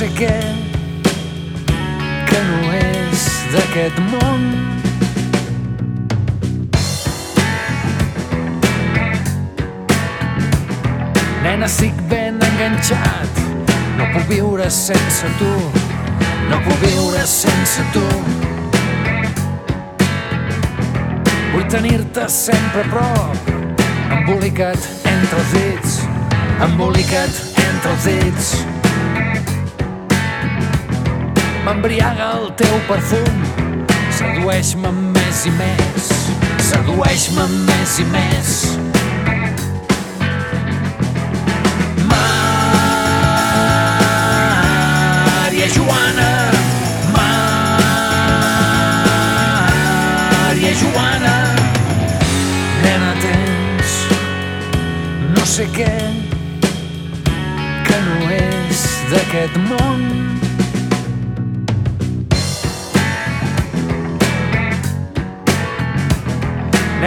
sé què que no és d'aquest món. Nena, estic ben enganxat, no puc viure sense tu, no puc viure sense tu. Vull tenir-te sempre a prop, embolicat entre els dits, embolicat entre els dits. M'embriaga el teu perfum, sedueix-me més i més, sedueix-me més i més. Maria Joana, Maria Joana, nena tens no sé què que no és d'aquest món.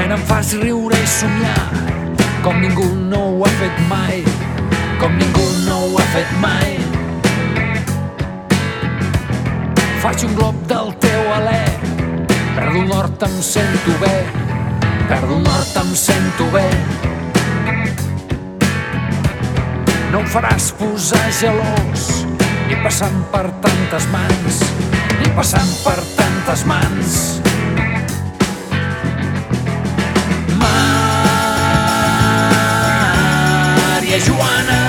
Nena, em fas riure i somiar com ningú no ho ha fet mai, com ningú no ho ha fet mai. Faig un glob del teu alè, perdo el nord, em sento bé, perdo el nord, em sento bé. No em faràs posar gelós, ni passant per tantes mans, ni passant per tantes mans. Yes, you wanna